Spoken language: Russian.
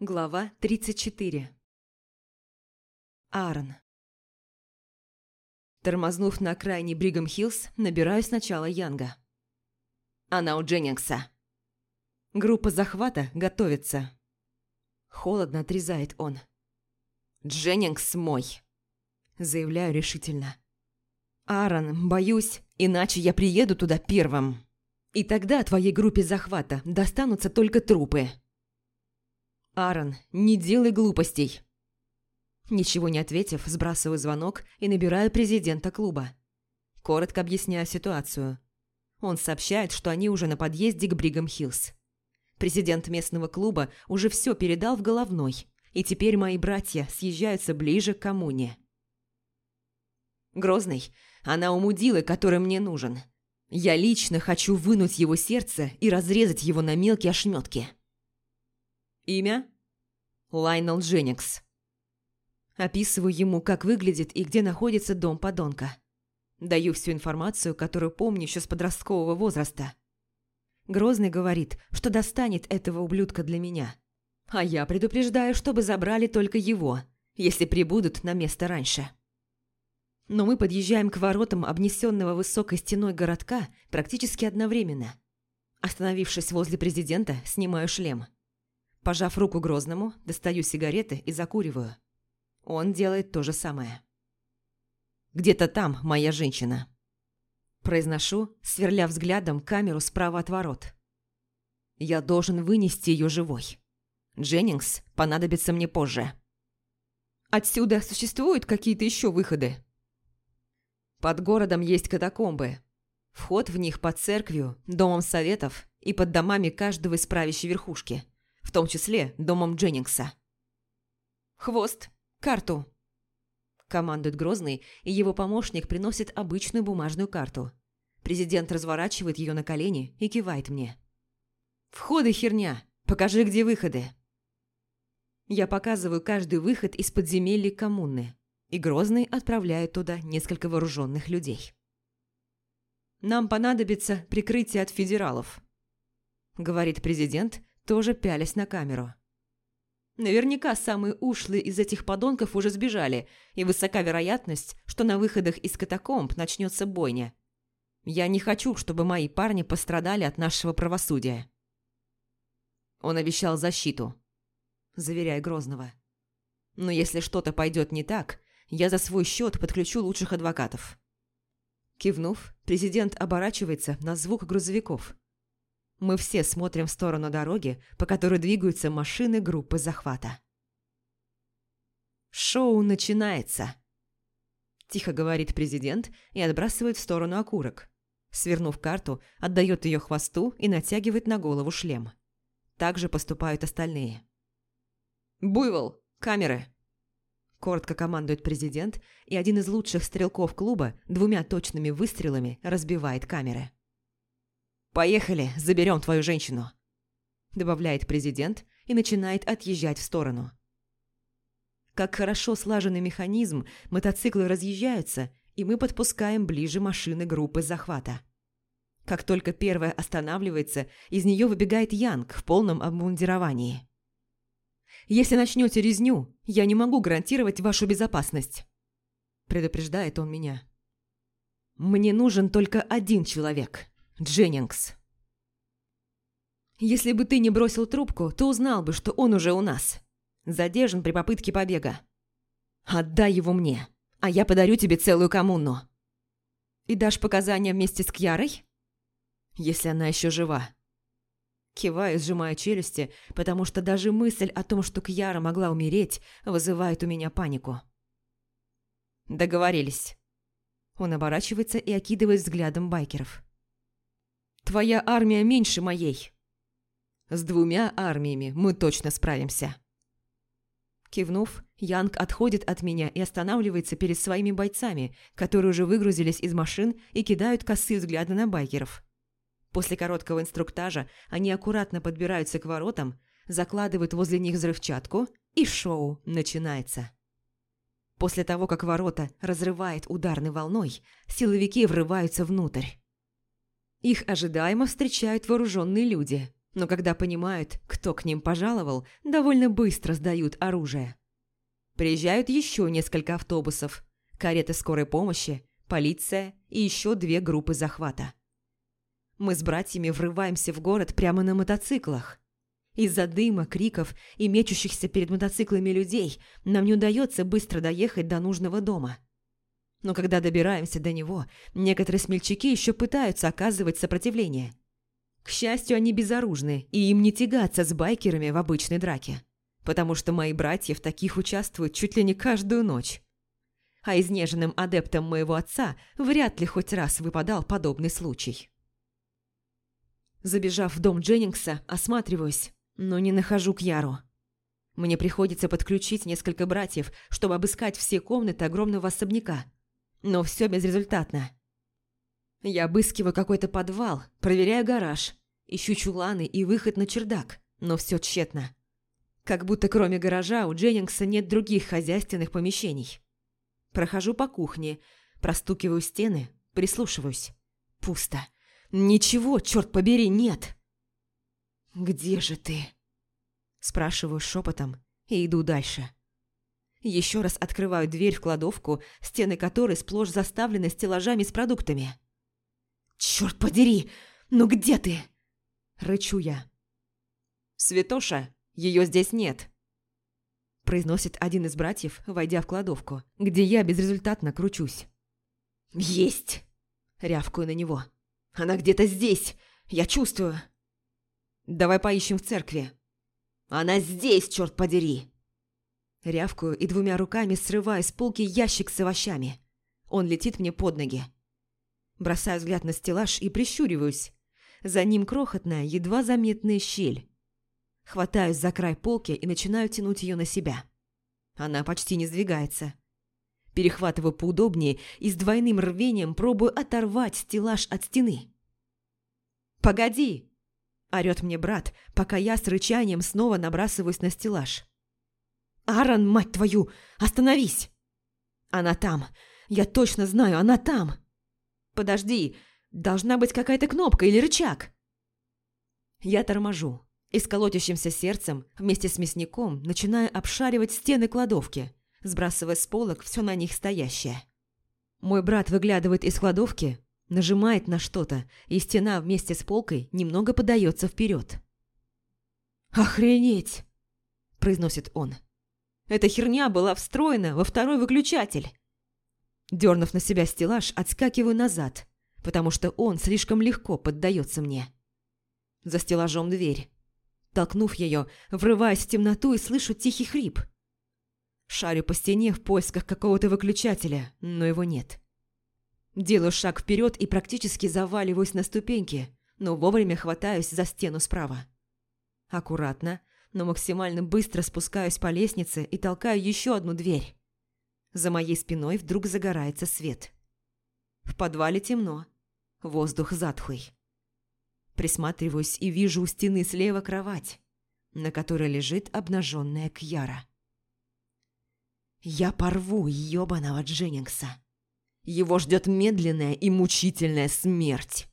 Глава 34 Аарон Тормознув на окраине Бригам Хиллз, набираю сначала Янга. Она у Дженнингса. Группа захвата готовится. Холодно отрезает он. «Дженнингс мой!» Заявляю решительно. «Аарон, боюсь, иначе я приеду туда первым. И тогда твоей группе захвата достанутся только трупы». «Аарон, не делай глупостей!» Ничего не ответив, сбрасываю звонок и набираю президента клуба. Коротко объясняю ситуацию. Он сообщает, что они уже на подъезде к Бригам Хиллз. Президент местного клуба уже все передал в головной, и теперь мои братья съезжаются ближе к коммуне. Грозный, она у мудилы, который мне нужен. Я лично хочу вынуть его сердце и разрезать его на мелкие ошметки. Имя? Лайнел Дженникс. Описываю ему, как выглядит и где находится дом подонка. Даю всю информацию, которую помню еще с подросткового возраста. Грозный говорит, что достанет этого ублюдка для меня. А я предупреждаю, чтобы забрали только его, если прибудут на место раньше. Но мы подъезжаем к воротам обнесенного высокой стеной городка практически одновременно. Остановившись возле президента, снимаю шлем – Пожав руку Грозному, достаю сигареты и закуриваю. Он делает то же самое. «Где-то там моя женщина». Произношу, сверля взглядом камеру справа от ворот. «Я должен вынести ее живой. Дженнингс понадобится мне позже». «Отсюда существуют какие-то еще выходы?» Под городом есть катакомбы. Вход в них под церковью, домом советов и под домами каждого из правящей верхушки – в том числе домом Дженнингса. «Хвост! Карту!» Командует Грозный, и его помощник приносит обычную бумажную карту. Президент разворачивает ее на колени и кивает мне. «Входы херня! Покажи, где выходы!» Я показываю каждый выход из подземелья коммуны, и Грозный отправляет туда несколько вооруженных людей. «Нам понадобится прикрытие от федералов», — говорит президент, тоже пялись на камеру. Наверняка самые ушлые из этих подонков уже сбежали, и высока вероятность, что на выходах из катакомб начнется бойня. Я не хочу, чтобы мои парни пострадали от нашего правосудия. Он обещал защиту, заверяя Грозного. Но если что-то пойдет не так, я за свой счет подключу лучших адвокатов. Кивнув, президент оборачивается на звук грузовиков – мы все смотрим в сторону дороги, по которой двигаются машины группы захвата. «Шоу начинается!» Тихо говорит президент и отбрасывает в сторону окурок. Свернув карту, отдает ее хвосту и натягивает на голову шлем. Так же поступают остальные. «Буйвол! Камеры!» Коротко командует президент, и один из лучших стрелков клуба двумя точными выстрелами разбивает камеры. «Поехали, заберем твою женщину», – добавляет президент и начинает отъезжать в сторону. Как хорошо слаженный механизм, мотоциклы разъезжаются, и мы подпускаем ближе машины группы захвата. Как только первая останавливается, из нее выбегает Янг в полном обмундировании. «Если начнете резню, я не могу гарантировать вашу безопасность», – предупреждает он меня. «Мне нужен только один человек», Дженнингс. Если бы ты не бросил трубку, то узнал бы, что он уже у нас. Задержан при попытке побега. Отдай его мне, а я подарю тебе целую коммуну. И дашь показания вместе с Кьярой? Если она еще жива. Киваю, сжимая челюсти, потому что даже мысль о том, что Кьяра могла умереть, вызывает у меня панику. Договорились. Он оборачивается и окидывает взглядом байкеров. Твоя армия меньше моей. С двумя армиями мы точно справимся. Кивнув, Янг отходит от меня и останавливается перед своими бойцами, которые уже выгрузились из машин и кидают косые взгляды на байкеров. После короткого инструктажа они аккуратно подбираются к воротам, закладывают возле них взрывчатку, и шоу начинается. После того, как ворота разрывает ударной волной, силовики врываются внутрь. Их ожидаемо встречают вооруженные люди, Но когда понимают, кто к ним пожаловал, довольно быстро сдают оружие. Приезжают еще несколько автобусов, кареты скорой помощи, полиция и еще две группы захвата. Мы с братьями врываемся в город прямо на мотоциклах. Из-за дыма, криков и мечущихся перед мотоциклами людей нам не удается быстро доехать до нужного дома. Но когда добираемся до него, некоторые смельчаки еще пытаются оказывать сопротивление. К счастью, они безоружны, и им не тягаться с байкерами в обычной драке потому что мои братья в таких участвуют чуть ли не каждую ночь. А изнеженным адептам моего отца вряд ли хоть раз выпадал подобный случай. Забежав в дом Дженнингса, осматриваюсь, но не нахожу Кьяру. Мне приходится подключить несколько братьев, чтобы обыскать все комнаты огромного особняка. Но все безрезультатно. Я обыскиваю какой-то подвал, проверяю гараж, ищу чуланы и выход на чердак, но все тщетно. Как будто кроме гаража у Дженнингса нет других хозяйственных помещений. Прохожу по кухне, простукиваю стены, прислушиваюсь. Пусто. Ничего, черт побери, нет. «Где же ты?» Спрашиваю шепотом и иду дальше. Еще раз открываю дверь в кладовку, стены которой сплошь заставлены стеллажами с продуктами. «Черт подери! Ну где ты?» Рычу я. «Святоша, ее здесь нет!» Произносит один из братьев, войдя в кладовку, где я безрезультатно кручусь. «Есть!» Рявкую на него. «Она где-то здесь! Я чувствую!» «Давай поищем в церкви!» «Она здесь, черт подери!» Рявкую и двумя руками срываю с полки ящик с овощами. Он летит мне под ноги. Бросаю взгляд на стеллаж и прищуриваюсь. За ним крохотная, едва заметная щель. Хватаюсь за край полки и начинаю тянуть ее на себя. Она почти не сдвигается. Перехватываю поудобнее и с двойным рвением пробую оторвать стеллаж от стены. «Погоди!» – орёт мне брат, пока я с рычанием снова набрасываюсь на стеллаж. «Аарон, мать твою, остановись!» «Она там! Я точно знаю, она там!» «Подожди, должна быть какая-то кнопка или рычаг!» Я торможу и с колотящимся сердцем вместе с мясником начинаю обшаривать стены кладовки, сбрасывая с полок все на них стоящее. Мой брат выглядывает из кладовки, нажимает на что-то, и стена вместе с полкой немного подается вперед. «Охренеть!» – произносит он. «Эта херня была встроена во второй выключатель!» Дернув на себя стеллаж, отскакиваю назад, потому что он слишком легко поддается мне. За стеллажом дверь. Толкнув ее, врываюсь в темноту и слышу тихий хрип. Шарю по стене в поисках какого-то выключателя, но его нет. Делаю шаг вперед и практически заваливаюсь на ступеньки, но вовремя хватаюсь за стену справа. Аккуратно, но максимально быстро спускаюсь по лестнице и толкаю еще одну дверь. За моей спиной вдруг загорается свет. В подвале темно, воздух затхлый. Присматриваюсь и вижу у стены слева кровать, на которой лежит обнаженная Кьяра. Я порву ёбаного Дженнингса. Его ждет медленная и мучительная смерть.